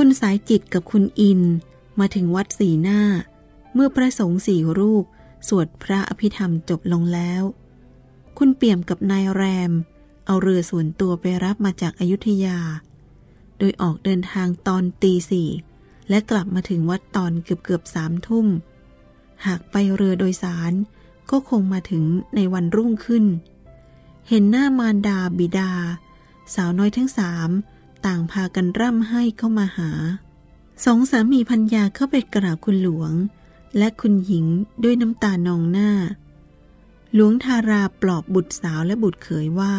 คุณสายจิตกับคุณอินมาถึงวัดสีหน้า เมื่อพระสงฆ์สี่รูป สวดพระอภิธรรมจบลงแล้ว คุณเปี่ยมกับนายแรม เอาเรือส่วนตัวไปรับมาจากอายุทยา โดยออกเดินทางตอนตีสี่และกลับมาถึงวัดตอนเกือบเกือบสามทุ่ม หากไปเรือโดยสารก็คงมาถึงในวันรุ่งขึ้น เห็นหน้ามารดาบิดา สาวน้อยทั้งสาม ต่างพากันร่ำให้เข้ามาหา สองสามีพัญญาเข้าไปกราบคุณหลวง และคุณหญิงด้วยน้ำตานองหน้า หลวงทาราปลอบบุตรสาวและบุตรเขยว่า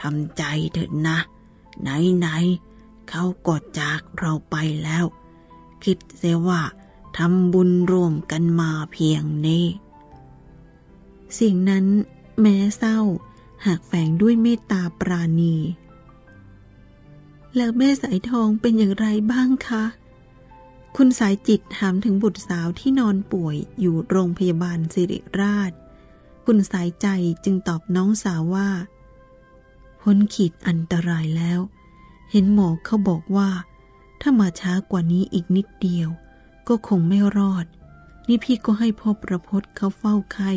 ทำใจเถิดนะ ไหนไหนเขาก็จากเราไปแล้ว คิดเสียว่าทำบุญร่วมกันมาเพียงนี้ สิ่งนั้นแม้เศร้าหากแฝงด้วยเมตตาปราณี แล้วแม่สายทองเป็นอย่างไรบ้างคะ คุณสายจิตถามถึงบุตรสาวที่นอนป่วยอยู่โรงพยาบาลสิริราช คุณสายใจจึงตอบน้องสาวว่า พ้นขีดอันตรายแล้ว เห็นหมอเขาบอกว่า ถ้ามาช้ากว่านี้อีกนิดเดียว ก็คงไม่รอด นี่พี่ก็ให้พ่อประพศเขาเฝ้าไข้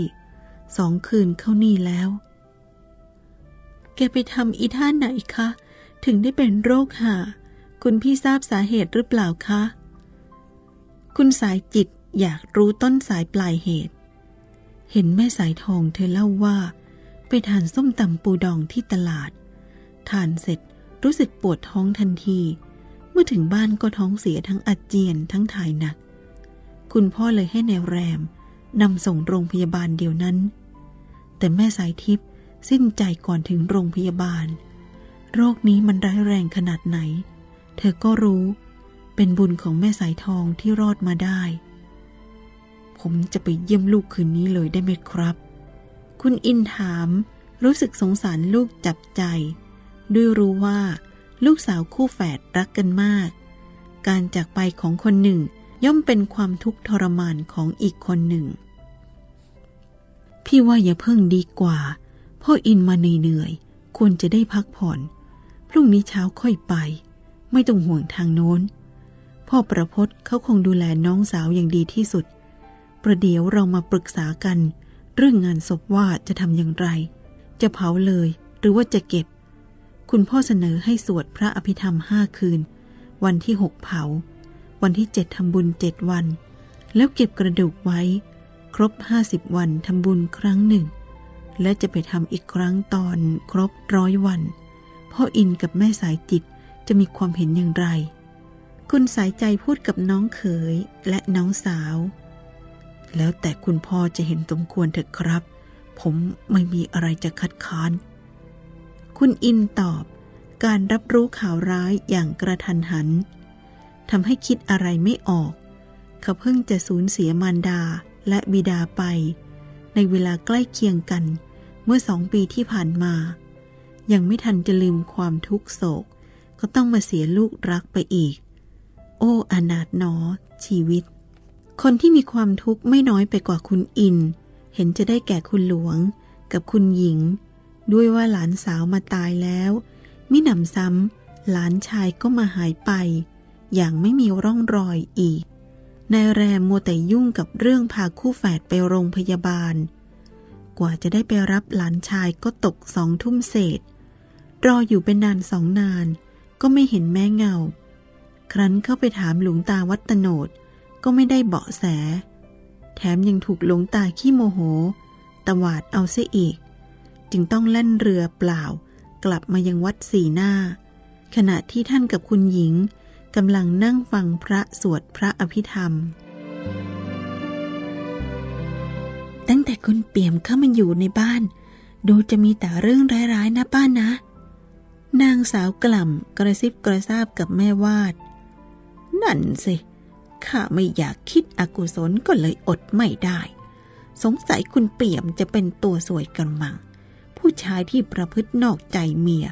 สองคืนเข้านี่แล้ว แกไปทำอีท่าไหนคะ ถึงได้เป็นโรคหา คุณพี่ทราบสาเหตุหรือเปล่าคะ คุณสายจิตอยากรู้ต้นสายปลายเหตุ เห็นแม่สายทองเธอเล่าว่า ไปทานส้มตำปูดองที่ตลาด ทานเสร็จรู้สึกปวดท้องทันที เมื่อถึงบ้านก็ท้องเสียทั้งอาเจียนทั้งถ่ายหนัก คุณพ่อเลยให้แนวแรมนำส่งโรงพยาบาลเดียวนั้น แต่แม่สายทิพย์สิ้นใจก่อนถึงโรงพยาบาล โรคนี้มันร้ายแรงขนาดไหน เธอก็รู้ เป็นบุญของแม่สายทองที่รอดมาได้ ผมจะไปเยี่ยมลูกคืนนี้เลยได้ไหมครับ คุณอินถาม รู้สึกสงสารลูกจับใจ ด้วยรู้ว่า ลูกสาวคู่แฝดรักกันมาก การจากไปของคนหนึ่งย่อมเป็นความทุกข์ทรมานของอีกคนหนึ่ง พี่ว่าอย่าเพิ่งดีกว่า พ่ออินมาเหนื่อยๆควรจะได้พักผ่อน พรุ่งนี้เช้าค่อยไป ไม่ต้องห่วงทางโน้น พ่อประพศเขาคงดูแลน้องสาวอย่างดีที่สุด ประเดี๋ยวเรามาปรึกษากัน เรื่องงานศพว่าจะทำอย่างไร จะเผาเลยหรือว่าจะเก็บ คุณพ่อเสนอให้สวดพระอภิธรรมห้าคืน วันที่หกเผา วันที่เจ็ดทำบุญเจ็ดวัน แล้วเก็บกระดูกไว้ ครบห้าสิบวันทำบุญครั้งหนึ่ง และจะไปทำอีกครั้งตอนครบร้อยวัน พ่ออินกับแม่สายจิตจะมีความเห็นอย่างไร คุณสายใจพูดกับน้องเขยและน้องสาว แล้วแต่คุณพ่อจะเห็นสมควรเถอะครับ ผมไม่มีอะไรจะคัดค้าน คุณอินตอบการรับรู้ข่าวร้ายอย่างกระทันหันทำให้คิดอะไรไม่ออก เขาเพิ่งจะสูญเสียมารดาและบิดาไป ในเวลาใกล้เคียงกันเมื่อสองปีที่ผ่านมา ยังไม่ทันจะลืมความทุกโศก ก็ต้องมาเสียลูกรักไปอีก โอ้อนาถนอ ชีวิต คนที่มีความทุกข์ไม่น้อยไปกว่าคุณอิน เห็นจะได้แก่คุณหลวง กับคุณหญิง ด้วยว่าหลานสาวมาตายแล้วมิหนำซ้ำหลานชายก็มาหายไป อย่างไม่มีร่องรอยอีกนายแรมโมแต่ยุ่งกับเรื่องพาคู่แฝดไปโรงพยาบาล กว่าจะได้ไปรับหลานชายก็ตกสองทุ่มเศษ รออยู่เป็นนานสองนาน ก็ไม่เห็นแม่เงา ครั้นเข้าไปถามหลวงตาวัตโนดก็ไม่ได้เบาะแส แถมยังถูกหลวงตาขี้โมโห ตวาดเอาเสียอีก จึงต้องแล่นเรือเปล่ากลับมายังวัดสีหน้า ขณะที่ท่านกับคุณหญิงกำลังนั่งฟังพระสวดพระอภิธรรม ตั้งแต่คุณเปี่ยมเข้ามาอยู่ในบ้าน ดูจะมีแต่เรื่องร้ายๆนะป้านะ นางสาวกล่ำกระซิบกระซาบกับแม่วาด นั่นสิ ข้าไม่อยากคิดอกุศลก็เลยอดไม่ได้ สงสัยคุณเปี่ยมจะเป็นตัวสวยกันมัง ผู้ชายที่ประพฤตินอกใจเมีย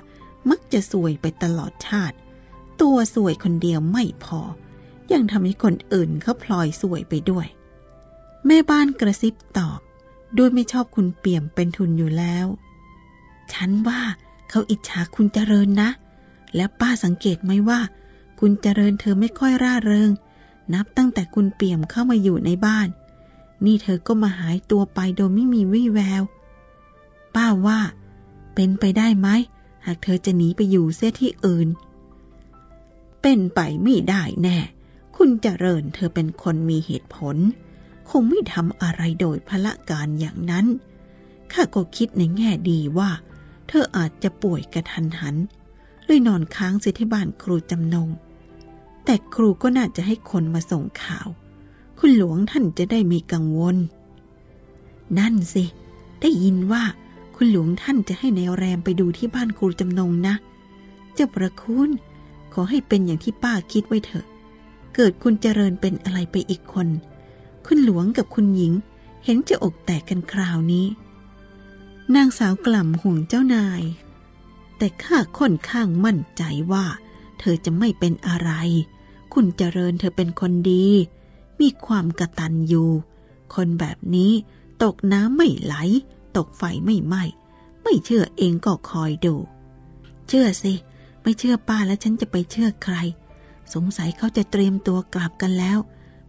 มักจะสวยไปตลอดชาติ ตัวสวยคนเดียวไม่พอ ยังทำให้คนอื่นเขาพลอยสวยไปด้วย แม่บ้านกระซิบตอบ ด้วยไม่ชอบคุณเปี่ยมเป็นทุนอยู่แล้ว ฉันว่า เขาอิจฉาคุณเจริญนะ และป้าสังเกตไหมว่า คุณเจริญเธอไม่ค่อยร่าเริง นับตั้งแต่คุณเปี่ยมเข้ามาอยู่ในบ้าน นี่เธอก็มาหายตัวไปโดยไม่มีวี่แวว ป้าว่า เป็นไปได้ไหมหากเธอจะหนีไปอยู่เสียที่อื่น เป็นไปไม่ได้แน่ คุณเจริญเธอเป็นคนมีเหตุผล คงไม่ทำอะไรโดยพละการอย่างนั้น ข้าก็คิดในแง่ดีว่า เธออาจจะป่วยกระทันหันเลยนอนค้างเสียที่บ้านครูจำนง แต่ครูก็น่าจะให้คนมาส่งข่าว คุณหลวงท่านจะได้มีกังวล นั่นสิ ได้ยินว่าคุณหลวงท่านจะให้แนวแรมไปดูที่บ้านครูจำนงนะ เจ้าประคุณขอให้เป็นอย่างที่ป้าคิดไว้เถอะ เกิดคุณเจริญเป็นอะไรไปอีกคน คุณหลวงกับคุณหญิงเห็นจะอกแตกกันคราวนี้ นางสาวกล่ำห่วงเจ้านาย แต่ข้าค่อนข้างมั่นใจว่า เธอจะไม่เป็นอะไร คุณเจริญเธอเป็นคนดี มีความกระตันอยู่ คนแบบนี้ตกน้ำไม่ไหล ตกไฟไม่ไหม้ ไม่เชื่อเองก็คอยดู เชื่อสิ ไม่เชื่อป้าแล้วฉันจะไปเชื่อใคร สงสัยเขาจะเตรียมตัวกลับกันแล้ว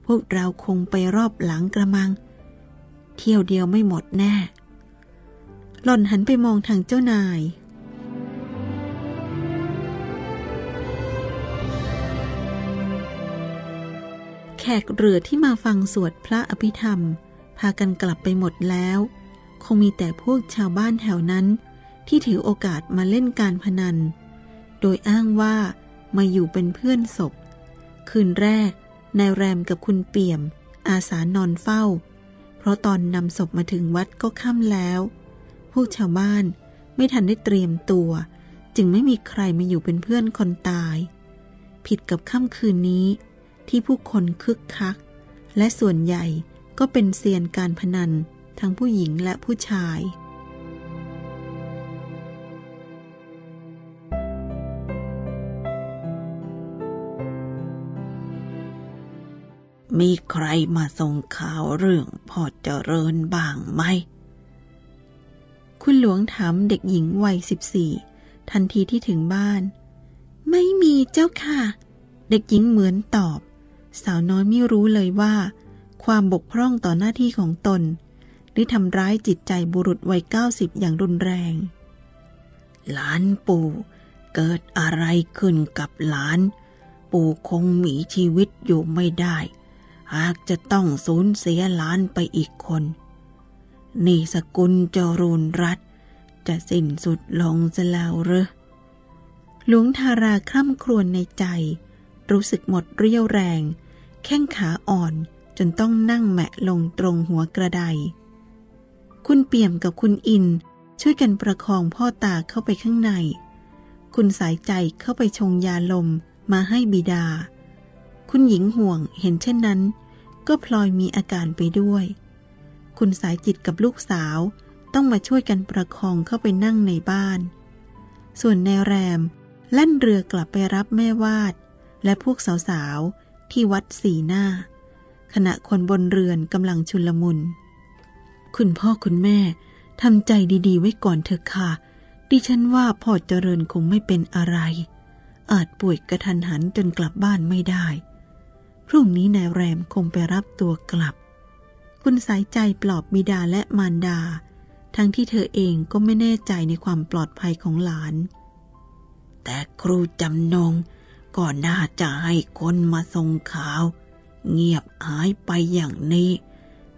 พวกเราคงไปรอบหลังกระมัง เที่ยวเดียวไม่หมดแน่ หล่อนหันไปมองทางเจ้านาย แขกเรือที่มาฟังสวดพระอภิธรรม พากันกลับไปหมดแล้ว คงมีแต่พวกชาวบ้านแถวนั้น ที่ถือโอกาสมาเล่นการพนัน โดยอ้างว่ามาอยู่เป็นเพื่อนศพ คืนแรกนายแรมกับคุณเปี่ยม อาสานอนเฝ้า เพราะตอนนำศพมาถึงวัดก็ค่ำแล้ว วกชาวบ้าน ไม่ทันได้เตรียมตัว จึงไม่มีใครมาอยู่เป็นเพื่อนคนตาย ผิดกับค่ำคืนนี้ ที่ผู้คนคึกคัก และส่วนใหญ่ก็เป็นเซียนการพนันทั้งผู้หญิงและผู้ชายมีใครมาส่งข่าวเรื่องพ่อเจริญบ้างไหม คุณหลวงถามเด็กหญิงวัยสิบสี่ทันทีที่ถึงบ้าน ไม่มีเจ้าค่ะ เด็กหญิงเหมือนตอบ สาวน้อยไม่รู้เลยว่า ความบกพร่องต่อหน้าที่ของตนได้ทำร้ายจิตใจบุรุษวัยเก้าสิบอย่างรุนแรง หลานปู่เกิดอะไรขึ้นกับหลาน ปู่คงมีชีวิตอยู่ไม่ได้ หากจะต้องสูญเสียหลานไปอีกคน นี่สกุลจรูนรัตจะสิ้นสุดลงจะแล้วหรือหลวงทาราคร่ำครวญในใจ รู้สึกหมดเรี่ยวแรง แข้งขาอ่อนจนต้องนั่งแมะลงตรงหัวกระได คุณเปี่ยมกับคุณอินช่วยกันประคองพ่อตาเข้าไปข้างใน คุณสายใจเข้าไปชงยาลมมาให้บิดา คุณหญิงห่วงเห็นเช่นนั้น ก็พลอยมีอาการไปด้วย คุณสายจิตกับลูกสาว ต้องมาช่วยกันประคองเข้าไปนั่งในบ้าน ส่วนแนวแรมแล่นเรือกลับไปรับแม่วาด และพวกสาวๆ ที่วัดสีหน้า ขณะคนบนเรือนกำลังชุลมุน คุณพ่อคุณแม่ทำใจดีๆ ไว้ก่อนเถอะค่ะ ดิฉันว่าพ่อเจริญคงไม่เป็นอะไร อาจป่วยกระทันหันจนกลับบ้านไม่ได้ พรุ่งนี้นายแรมคงไปรับตัวกลับ คุณสายใจปลอบบิดาและมารดา ทั้งที่เธอเองก็ไม่แน่ใจในความปลอดภัยของหลาน แต่ครูจำนงก็น่าจะให้คนมาส่งข่าว เงียบหายไปอย่างนี้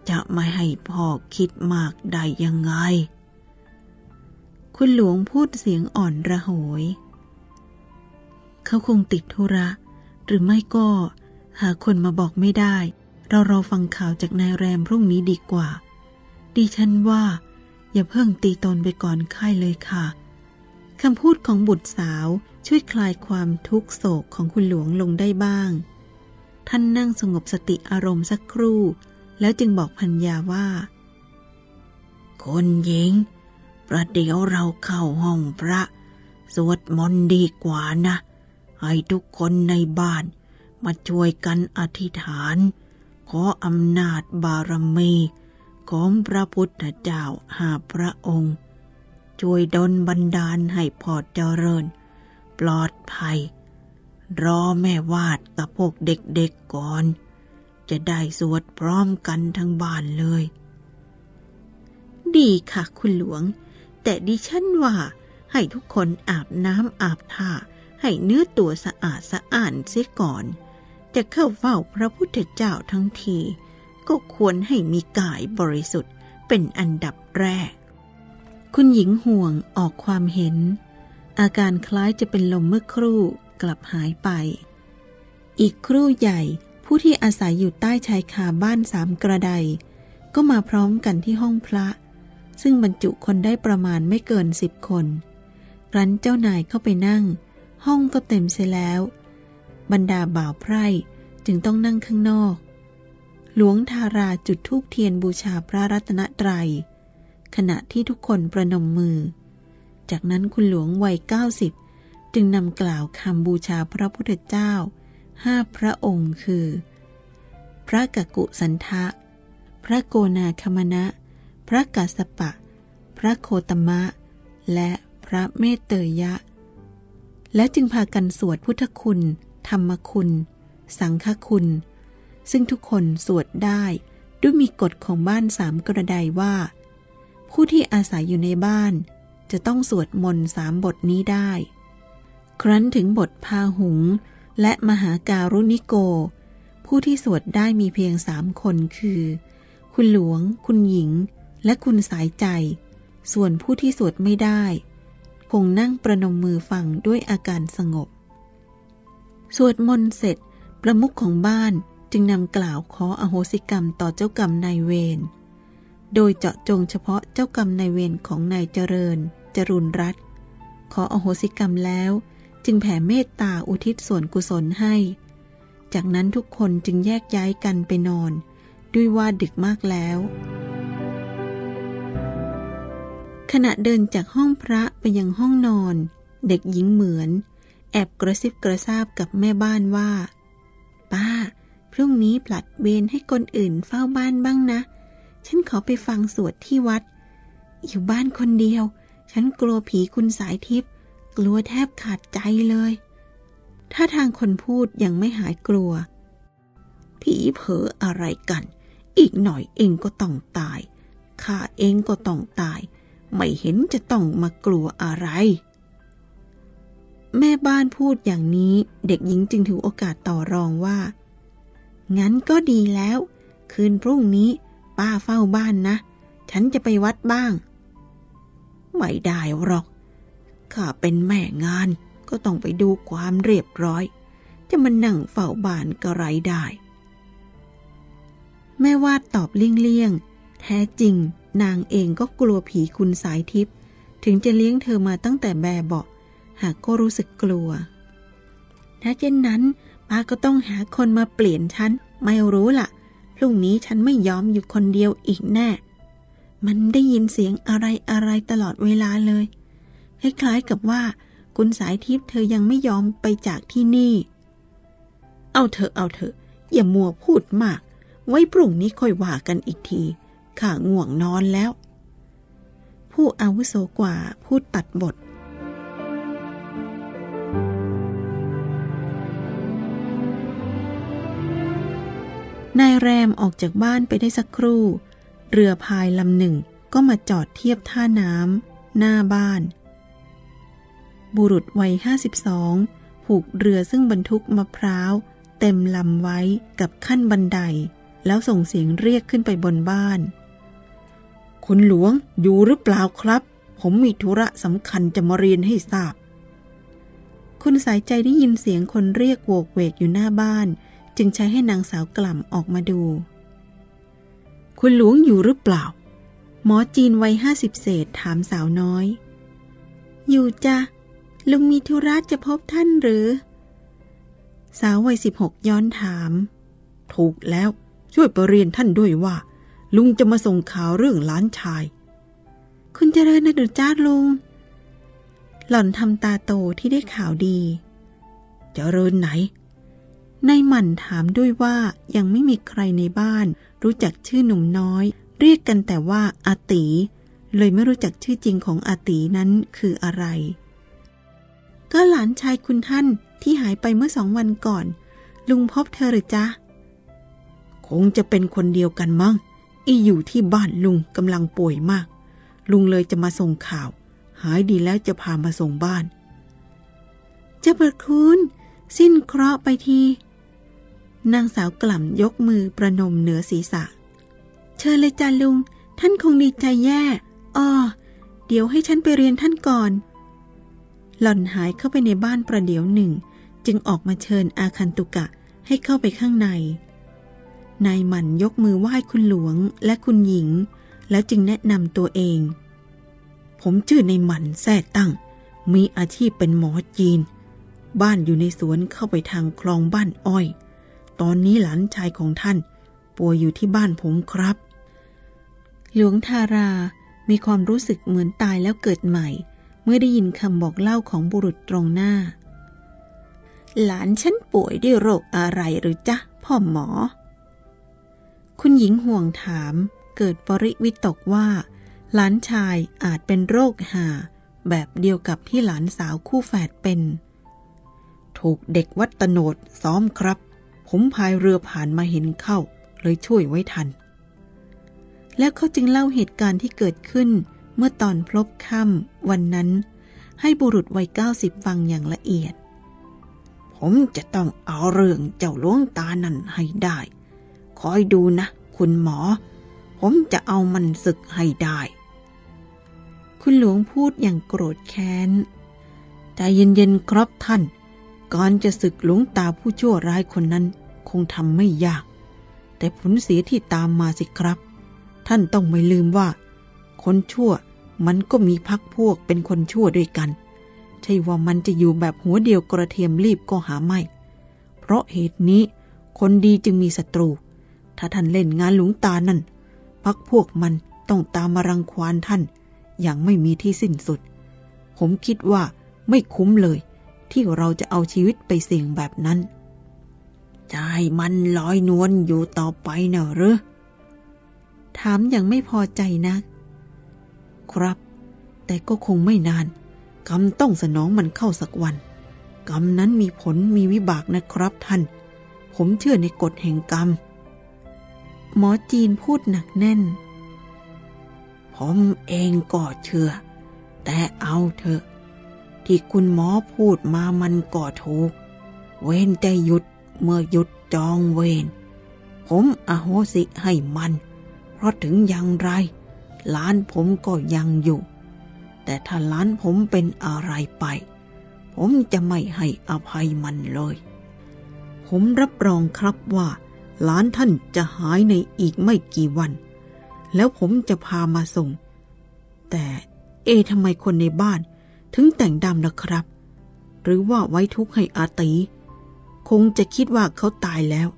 จะไม่ให้พ่อคิดมากได้ยังไง คุณหลวงพูดเสียงอ่อนระโหย เขาคงติดธุระ หรือไม่ก็หาคนมาบอกไม่ได้ เรารอฟังข่าวจากนายแรมพรุ่งนี้ดีกว่า ดิฉันว่า อย่าเพิ่งตีตนไปก่อนค่ายเลยค่ะคำพูดของบุตรสาวช่วยคลายความทุกโศกของคุณหลวงลงได้บ้าง ท่านนั่งสงบสติอารมณ์สักครู่ แล้วจึงบอกพัญญาว่า คนหญิง ประเดี๋ยวเราเข้าห้องพระ สวดมนต์ดีกว่านะ ให้ทุกคนในบ้านมาช่วยกันอธิษฐาน ขออำนาจบารมีของพระพุทธเจ้าหาพระองค์ ช่วยดลบันดาลให้พอเจริญ ปลอดภัย รอแม่วาดกับพวกเด็กๆก่อน จะได้สวดพร้อมกันทั้งบ้านเลย ดีค่ะคุณหลวง แต่ดิฉันว่าให้ทุกคนอาบน้ำอาบท่าให้เนื้อตัวสะอาดสะอ้านเสียก่อน จะเข้าเฝ้าพระพุทธเจ้าทั้งที ก็ควรให้มีกายบริสุทธิ์เป็นอันดับแรก คุณหญิงห่วงออกความเห็น อาการคล้ายจะเป็นลมเมื่อครู่กลับหายไป อีกครู่ใหญ่ผู้ที่อาศัยอยู่ใต้ชายคาบ้านสามกระได ก็มาพร้อมกันที่ห้องพระ ซึ่งบรรจุคนได้ประมาณไม่เกินสิบคนรั้นเจ้านายเข้าไปนั่ง ห้องก็เต็มเสียแล้ว บรรดาบ่าวไพร่จึงต้องนั่งข้างนอก หลวงทาราจุดธูปเทียนบูชาพระรัตนตรยัย ขณะที่ทุกคนประนมมือ จากนั้นคุณหลวงวัยเก้าสิบจึงนำกล่าวคำบูชาพระพุทธเจ้าห้าพระองค์คือ พระกกุสันทะ พระโกนาคมณะ พระกัสปะ พระโคตมะ และพระเมตเตยะ และจึงพากันสวดพุทธคุณ ธรรมคุณ สังฆคุณ ซึ่งทุกคนสวดได้ด้วยมีกฎของบ้านสามกระไดว่า ผู้ที่อาศัยอยู่ในบ้าน จะต้องสวดมนต์สามบทนี้ได้ ครั้นถึงบทพาหุง และมหาการุณิโก ผู้ที่สวดได้มีเพียงสามคนคือ คุณหลวง คุณหญิง และคุณสายใจ ส่วนผู้ที่สวดไม่ได้ คงนั่งประนมมือฟังด้วยอาการสงบ สวดมนต์เสร็จ ประมุขของบ้านจึงนำกล่าวขออโหสิกรรมต่อเจ้ากรรมนายเวร โดยเจาะจงเฉพาะเจ้ากรรมนายเวรของนายเจริญ จรุนรัตขออโหสิกรรมแล้ว จึงแผ่เมตตาอุทิศส่วนกุศลให้ จากนั้นทุกคนจึงแยกย้ายกันไปนอน ด้วยว่าดึกมากแล้ว ขณะเดินจากห้องพระไปยังห้องนอน เด็กหญิงเหมือน แอบกระซิบกระซาบกับแม่บ้านว่า ป้า พรุ่งนี้ปลัดเวรให้คนอื่นเฝ้าบ้านบ้างนะ ฉันขอไปฟังสวดที่วัด อยู่บ้านคนเดียว ฉันกลัวผีคุณสายทิพย์กลัวแทบขาดใจเลย ถ้าทางคนพูดยังไม่หายกลัว ผีเผออะไรกัน อีกหน่อยเองก็ต้องตายข้าเองก็ต้องตาย ไม่เห็นจะต้องมากลัวอะไร แม่บ้านพูดอย่างนี้เด็กหญิงจึงถือโอกาสต่อรองว่า งั้นก็ดีแล้ว คืนพรุ่งนี้ป้าเฝ้าบ้านนะ ฉันจะไปวัดบ้าง ไม่ได้หรอก ข้าเป็นแม่งานก็ต้องไปดูความเรียบร้อย จะมานั่งเฝ้าบ้านก็ไรได้ แม่วาดตอบเลี่ยงๆ แท้จริง นางเองก็กลัวผีคุณสายทิพย์ถึงจะเลี้ยงเธอมาตั้งแต่แบเบา หากก็รู้สึกกลัว ถ้าเช่นนั้นป้าก็ต้องหาคนมาเปลี่ยนฉัน ไม่รู้ละ่ะ พรุ่งนี้ฉันไม่ยอมอยู่คนเดียวอีกแน่ มันได้ยินเสียงอะไรอะไรตลอดเวลาเลย คล้ายๆกับว่า คุณสายทิพย์เธอยังไม่ยอมไปจากที่นี่ เอาเถอะเอาเถอะ อย่ามัวพูดมาก ไว้พรุ่งนี้ค่อยว่ากันอีกที ข้าง่วงนอนแล้ว ผู้อาวุโสกว่าพูดตัดบท นายแรมออกจากบ้านไปได้สักครู่ เรือพายลำหนึ่งก็มาจอดเทียบท่าน้ำหน้าบ้าน บุรุษวัยห้าสิบสองผูกเรือซึ่งบรรทุกมะพร้าว เต็มลำไว้กับขั้นบันได แล้วส่งเสียงเรียกขึ้นไปบนบ้าน คุณหลวงอยู่หรือเปล่าครับ ผมมีธุระสำคัญจะมาเรียนให้ทราบ คุณสายใจได้ยินเสียงคนเรียกโวกเวกอยู่หน้าบ้าน จึงใช้ให้นางสาวกล่ำออกมาดู คุณหลวงอยู่หรือเปล่า หมอจีนวัยห้าสิบเศษถามสาวน้อย อยู่จ้ะลุงมีธุระจะพบท่านหรือ สาววัยสิบหกย้อนถาม ถูกแล้วช่วยไปเรียนท่านด้วยว่า ลุงจะมาส่งข่าวเรื่องล้านชาย คุณเจริญนะดุจ้าลุง หล่อนทำตาโตที่ได้ข่าวดี เจริญไหน นายหมั่นถามด้วยว่ายังไม่มีใครในบ้าน รู้จักชื่อหนุ่มน้อย เรียกกันแต่ว่าอาตี เลยไม่รู้จักชื่อจริงของอาตีนั้นคืออะไร ก็หลานชายคุณท่านที่หายไปเมื่อสองวันก่อน ลุงพบเธอหรือจ๊ะ คงจะเป็นคนเดียวกันมั้ง อีอยู่ที่บ้านลุงกำลังป่วยมาก ลุงเลยจะมาส่งข่าว หายดีแล้วจะพามาส่งบ้าน เจ้าประคุณ สิ้นเคราะห์ไปที นางสาวกล่ำยกมือประนมเหนือศีรษะ เชิญเลยจ้าลุง ท่านคงดีใจแย่อ้อเดี๋ยวให้ฉันไปเรียนท่านก่อน หล่อนหายเข้าไปในบ้านประเดี๋ยวหนึ่ง จึงออกมาเชิญอาคันตุกะให้เข้าไปข้างใน นายหมันยกมือไหว้คุณหลวงและคุณหญิง แล้วจึงแนะนำตัวเอง ผมชื่อในหมันแท้ตั้ง มีอาชีพเป็นหมอจีน บ้านอยู่ในสวนเข้าไปทางคลองบ้านอ้อย ตอนนี้หลานชายของท่าน ป่วยอยู่ที่บ้านผมครับ หลวงทารามีความรู้สึกเหมือนตายแล้วเกิดใหม่ เมื่อได้ยินคำบอกเล่าของบุรุษตรงหน้า หลานฉันป่วยด้วยโรคอะไรหรือจ๊ะ พ่อหมอ คุณหญิงห่วงถามเกิดปริวิตกว่า หลานชายอาจเป็นโรคหา แบบเดียวกับที่หลานสาวคู่แฝดเป็น ถูกเด็กวัดตโนดซ้อมครับ ผมพายเรือผ่านมาเห็นเข้า เลยช่วยไว้ทัน แล้วเขาจึงเล่าเหตุการณ์ที่เกิดขึ้นเมื่อตอนพลบค่ำวันนั้น ให้บุรุษวัยเก้าสิบฟังอย่างละเอียด ผมจะต้องเอาเรื่องเจ้าหลวงตานั่นให้ได้ คอยดูนะ คุณหมอ ผมจะเอามันศึกให้ได้ คุณหลวงพูดอย่างโกรธแค้นใจเย็นๆครับท่าน ก่อนจะศึกหลงตาผู้ชั่วร้ายคนนั้นคงทำไม่ยาก แต่ผลเสียที่ตามมาสิครับ ท่านต้องไม่ลืมว่า คนชั่วมันก็มีพักพวกเป็นคนชั่วด้วยกัน ใช่ว่ามันจะอยู่แบบหัวเดียวกระเทียมรีบก็หาไม่ เพราะเหตุนี้คนดีจึงมีศัตรู ถ้าท่านเล่นงานหลวงตานั่น พักพวกมันต้องตามมารังควานท่าน อย่างไม่มีที่สิ้นสุด ผมคิดว่าไม่คุ้มเลย ที่เราจะเอาชีวิตไปเสี่ยงแบบนั้นใจมันลอยนวลอยู่ต่อไปเนอะหรือถามอย่างไม่พอใจนักครับ แต่ก็คงไม่นาน กรรมต้องสนองมันเข้าสักวัน กรรมนั้นมีผลมีวิบากนะครับท่าน ผมเชื่อในกฎแห่งกรรม หมอจีนพูดหนักแน่น ผมเองก็เชื่อ แต่เอาเถอะ ที่คุณหมอพูดมามันก็ถูก เว้นแต่หยุดเมื่อหยุดจองเวรผมอโหสิให้มัน เพราะถึงอย่างไรล้านผมก็ยังอยู่ แต่ถ้าล้านผมเป็นอะไรไป ผมจะไม่ให้อภัยมันเลย ผมรับรองครับว่าล้านท่านจะหายในอีกไม่กี่วัน แล้วผมจะพามาส่ง แต่เอทำไมคนในบ้าน ถึงแต่งดำล่ะครับ หรือว่าไว้ทุกข์ให้อาตี คงจะคิดว่าเขาตายแล้ว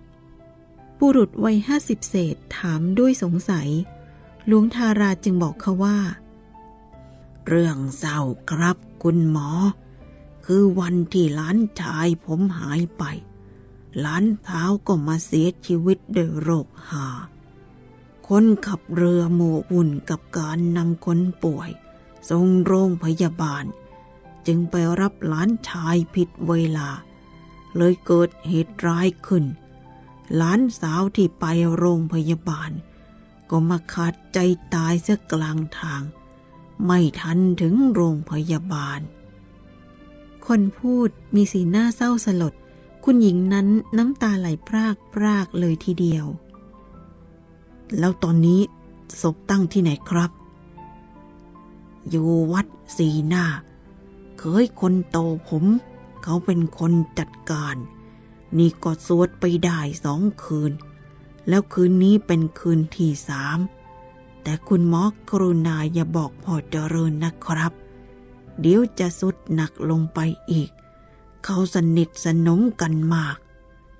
บุรุษวัยห้าสิบเศษถามด้วยสงสัย หลวงทาราจึงบอกเขาว่า เรื่องเศร้าครับคุณหมอ คือวันที่หลานชายผมหายไปหลานเท้าก็มาเสียชีวิตด้วยโรคหา คนขับเรือโมวุ่นกับการนำคนป่วยส่งโรงพยาบาล จึงไปรับหลานชายผิดเวลา เลยเกิดเหตุร้ายขึ้น หลานสาวที่ไปโรงพยาบาล ก็มาขาดใจตายเสียกลางทาง ไม่ทันถึงโรงพยาบาล คนพูดมีสีหน้าเศร้าสลด คุณหญิงนั้นน้ำตาไหลพรากพรากเลยทีเดียว แล้วตอนนี้ศพตั้งที่ไหนครับ อยู่วัดสีหน้า เคยคนโตผม เขาเป็นคนจัดการ นี่ก็สวดไปได้สองคืน แล้วคืนนี้เป็นคืนที่สาม แต่คุณหมอกรุณาอย่าบอกพ่อเจริญนะครับ เดี๋ยวจะสุดหนักลงไปอีก เขาสนิทสนมกันมาก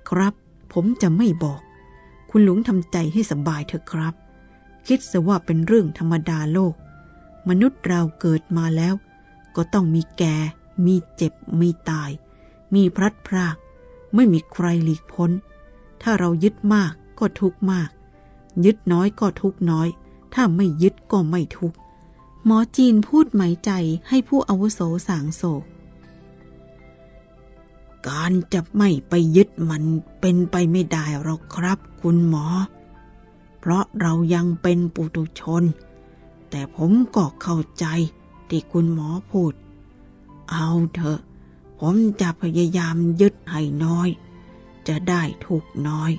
ครับ ผมจะไม่บอก คุณหลวงทำใจให้สบายเถอะครับ คิดซะว่าเป็นเรื่องธรรมดาโลก มนุษย์เราเกิดมาแล้ว ก็ต้องมีแก่ มีเจ็บ มีตาย มีพลัดพราก ไม่มีใครหลีกพ้น ถ้าเรายึดมากก็ทุกมาก ยึดน้อยก็ทุกน้อย ถ้าไม่ยึดก็ไม่ทุก หมอจีนพูดหมายใจให้ผู้อาวุโสสางโศก การจะไม่ไปยึดมันเป็นไปไม่ได้หรอกครับคุณหมอ เพราะเรายังเป็นปุถุชน แต่ผมก็เข้าใจ ที่คุณหมอพูด เอาเถอะ ผมจะพยายามยึดให้น้อย จะได้ถูกน้อย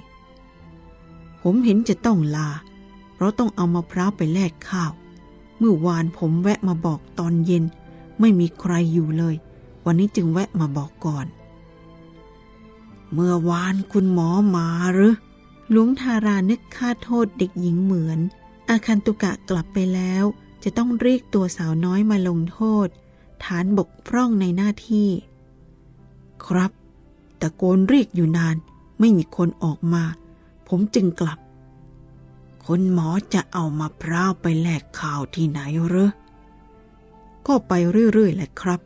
ผมเห็นจะต้องลา เพราะต้องเอามาพร้าวไปแลกข้าว เมื่อวานผมแวะมาบอกตอนเย็น ไม่มีใครอยู่เลย วันนี้จึงแวะมาบอกก่อน เมื่อวานคุณหมอมาหรือหลวงทารานึกค่าโทษเด็กหญิงเหมือน อาคันตุกะกลับไปแล้ว จะต้องเรียกตัวสาวน้อยมาลงโทษ ฐานบกพร่องในหน้าที่ ครับ ตะโกนเรียกอยู่นานไม่มีคนออกมา ผมจึงกลับ คนหมอจะเอามาพร้าวไปแลกข่าวที่ไหนหรือก็ไปเรื่อยๆแหละครับ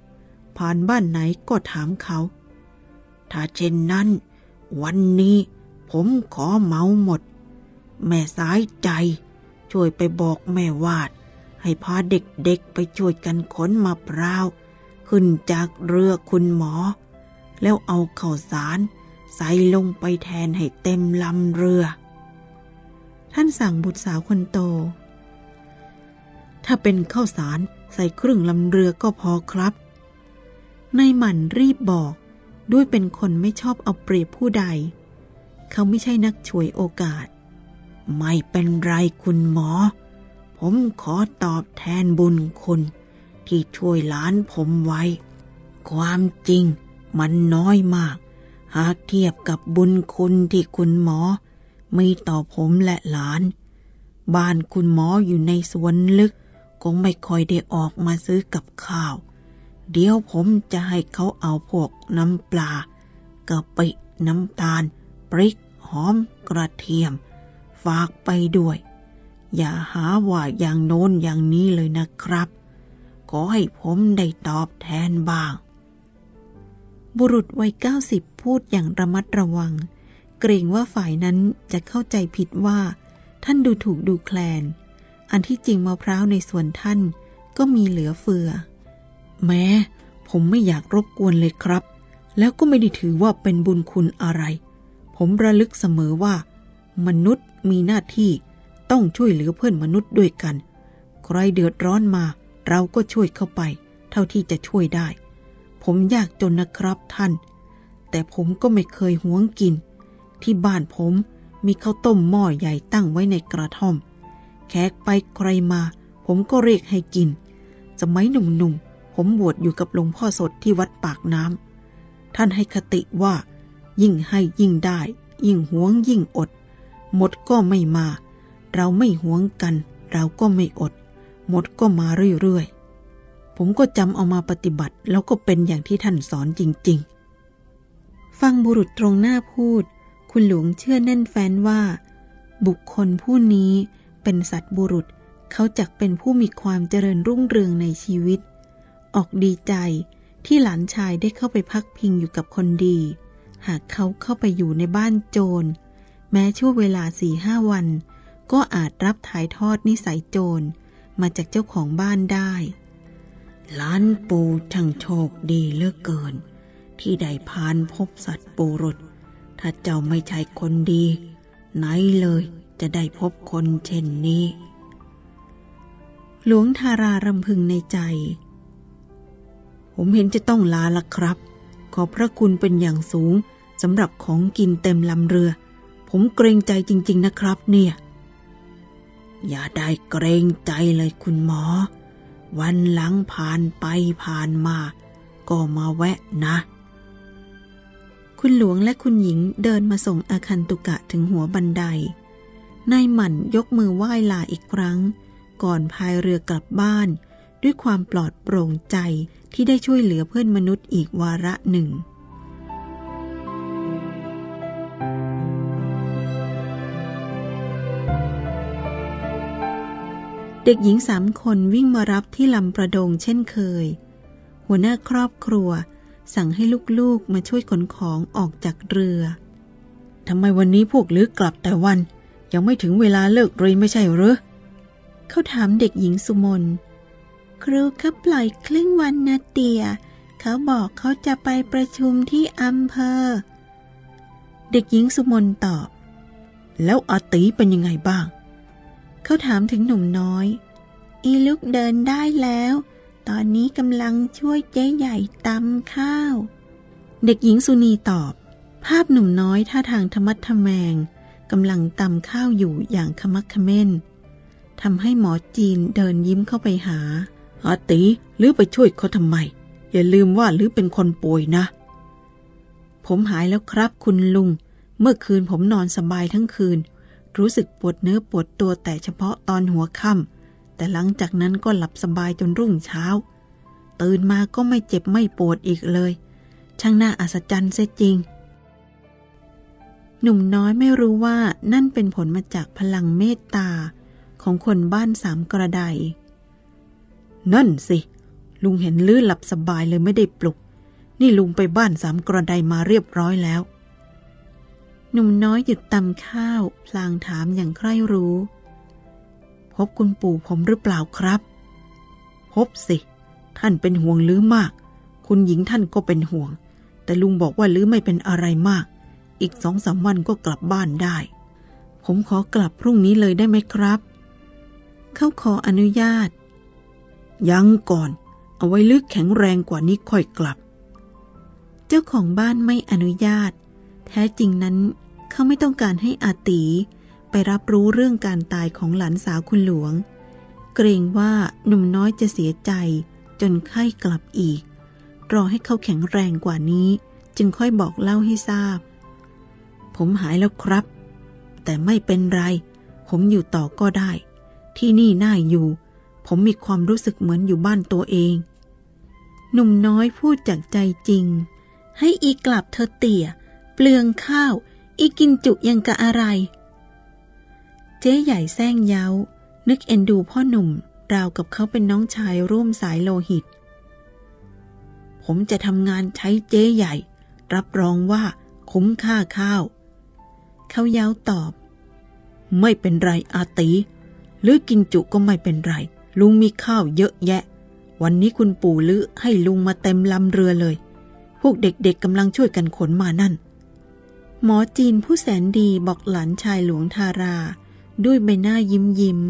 ผ่านบ้านไหนก็ถามเขา ถ้าเช่นนั้น วันนี้ผมขอเมาหมด แม่สายใจ ช่วยไปบอกแม่วาด ให้พาเด็กๆไปช่วยกันขนมะพร้าว ขึ้นจากเรือคุณหมอ แล้วเอาข้าวสารใส่ลงไปแทนให้เต็มลำเรือ ท่านสั่งบุตรสาวคนโต ถ้าเป็นข้าวสารใส่ครึ่งลำเรือก็พอครับในหมันรีบบอกด้วยเป็นคนไม่ชอบเอาเปรียบผู้ใด เขาไม่ใช่นักฉวยโอกาส ไม่เป็นไรคุณหมอ ผมขอตอบแทนบุญคุณ ที่ช่วยหลานผมไว้ ความจริงมันน้อยมาก หากเทียบกับบุญคุณที่คุณหมอ มีต่อผมและหลาน บ้านคุณหมออยู่ในสวนลึก คงไม่ค่อยได้ออกมาซื้อกับข้าว เดี๋ยวผมจะให้เขาเอาพวกน้ำปลากะปิน้ำตาลพริก หอมกระเทียม ฝากไปด้วย อย่าหาว่าอย่างโน้นอย่างนี้เลยนะครับ ขอให้ผมได้ตอบแทนบ้าง บุรุษวัยเก้าสิบพูดอย่างระมัดระวัง เกรงว่าฝ่ายนั้นจะเข้าใจผิดว่า ท่านดูถูกดูแคลน อันที่จริงมะพร้าวในสวนท่านก็มีเหลือเฟือ แม้ ผมไม่อยากรบกวนเลยครับ แล้วก็ไม่ได้ถือว่าเป็นบุญคุณอะไร ผมระลึกเสมอว่า มนุษย์มีหน้าที่ ต้องช่วยเหลือเพื่อนมนุษย์ด้วยกัน ใครเดือดร้อนมา เราก็ช่วยเข้าไป เท่าที่จะช่วยได้ ผมยากจนนะครับท่าน แต่ผมก็ไม่เคยหวงกิน ที่บ้านผมมีข้าวต้มหม้อใหญ่ตั้งไว้ในกระท่อม แขกไปใครมา ผมก็เรียกให้กิน สมัยหนุ่มๆ ผมบวชอยู่กับหลวงพ่อสดที่วัดปากน้ำ ท่านให้คติว่า ยิ่งให้ยิ่งได้ ยิ่งหวงยิ่งอด หมดก็ไม่มา เราไม่หวงกัน เราก็ไม่อด หมดก็มาเรื่อยๆ ผมก็จำเอามาปฏิบัติ แล้วก็เป็นอย่างที่ท่านสอนจริง ๆ ฟังบุรุษตรงหน้าพูด คุณหลวงเชื่อแน่นแฟ้นว่า บุคคลผู้นี้เป็นสัตว์บุรุษเขาจักเป็นผู้มีความเจริญรุ่งเรืองในชีวิต ออกดีใจที่หลานชายได้เข้าไปพักพิงอยู่กับคนดี หากเขาเข้าไปอยู่ในบ้านโจร แม้ช่วงเวลาสี่ห้าวัน ก็อาจรับถ่ายทอดนิสัยโจรมาจากเจ้าของบ้านได้หลานปูช่างโชคดีเลือเกิน ที่ได้พานพบสัตว์ปูรุษ ถ้าเจ้าไม่ใช่คนดี ไหนเลยจะได้พบคนเช่นนี้ หลวงทารารำพึงในใจ ผมเห็นจะต้องลาละครับ ขอบพระคุณเป็นอย่างสูงสำหรับของกินเต็มลำเรือ ผมเกรงใจจริง ๆ นะครับเนี่ย อย่าได้เกรงใจเลยคุณหมอ วันหลังผ่านไปผ่านมา ก็มาแวะนะ คุณหลวงและคุณหญิงเดินมาส่งอาคันตุกะถึงหัวบันได นายหมั่นยกมือไหว้ลาอีกครั้ง ก่อนพายเรือกลับบ้าน ด้วยความปลอดโปร่งใจที่ได้ช่วยเหลือเพื่อนมนุษย์อีกวาระหนึ่ง เด็กหญิงสามคนวิ่งมารับที่ลำประดงเช่นเคย หัวหน้าครอบครัว สั่งให้ลูกๆมาช่วยขนของออกจากเรือ ทำไมวันนี้พวกลึกกลับแต่วัน ยังไม่ถึงเวลาเลิกเรียนไม่ใช่หรือเขาถามเด็กหญิงสุมน ครูเขาปล่อยครึ่งวันนะเตีย เขเขาบอกเขาจะไปประชุมที่อำเภอ เด็กหญิงสุมนตอบ แล้วอาตีเป็นยังไงบ้าง เขาถามถึงหนุ่มน้อย อีลุกเดินได้แล้ว ตอนนี้กำลังช่วยเจ๊ใหญ่ตำข้าว เด็กหญิงสุนีตอบ ภาพหนุ่มน้อยท่าทางธรรมัดทแมงกำลังตำข้าวอยู่อย่างขมักขม้นทำให้หมอจีนเดินยิ้มเข้าไปหาอาตีหรือไปช่วยเขาทำไม อย่าลืมว่าหรือเป็นคนป่วยนะ ผมหายแล้วครับคุณลุง เมื่อคืนผมนอนสบายทั้งคืน รู้สึกปวดเนื้อปวดตัวแต่เฉพาะตอนหัวค่ำแต่หลังจากนั้นก็หลับสบายจนรุ่งเช้า ตื่นมาก็ไม่เจ็บไม่ปวดอีกเลย ช่างน่าอัศจรรย์เสียจริง หนุ่มน้อยไม่รู้ว่านั่นเป็นผลมาจากพลังเมตตาของคนบ้านสามกระไดนั่นสิ ลุงเห็นลื่นหลับสบายเลยไม่ได้ปลุก นี่ลุงไปบ้านสามกระไดมาเรียบร้อยแล้ว หนุ่มน้อยหยุดตำข้าว พลางถามอย่างใคร่รู้ พบคุณปู่ผมหรือเปล่าครับ พบสิ ท่านเป็นห่วงลือมาก คุณหญิงท่านก็เป็นห่วง แต่ลุงบอกว่าลือไม่เป็นอะไรมาก อีกสองสามวันก็กลับบ้านได้ ผมขอกลับพรุ่งนี้เลยได้ไหมครับ เขาขออนุญาต ยังก่อน เอาไว้ลึกแข็งแรงกว่านี้ค่อยกลับ เจ้าของบ้านไม่อนุญาตแท้จริงนั้น เขาไม่ต้องการให้อาตีไปรับรู้เรื่องการตายของหลานสาวคุณหลวง เกรงว่าหนุ่มน้อยจะเสียใจจนไข้กลับอีก รอให้เขาแข็งแรงกว่านี้ จึงค่อยบอกเล่าให้ทราบ ผมหายแล้วครับ แต่ไม่เป็นไร ผมอยู่ต่อก็ได้ ที่นี่น่าอยู่ ผมมีความรู้สึกเหมือนอยู่บ้านตัวเอง หนุ่มน้อยพูดจากใจจริง ให้อีกลับเธอเตี่ย เปลืองข้าว อีกินจุยังกะอะไร เจ๊ใหญ่แซงเย้า นึกเอ็นดูพ่อหนุ่ม ราวกับเขาเป็นน้องชายร่วมสายโลหิต ผมจะทำงานใช้เจ๊ใหญ่ รับรองว่าคุ้มค่าข้าว เขาเย้าตอบ ไม่เป็นไรอาตี หรือกินจุก็ไม่เป็นไร ลุงมีข้าวเยอะแยะ วันนี้คุณปู่ลือให้ลุงมาเต็มลำเรือเลย พวกเด็กๆกำลังช่วยกันขนมานั่น หมอจีนผู้แสนดีบอกหลานชายหลวงทารา ด้วยใบหน้ายิ้มยิ้ม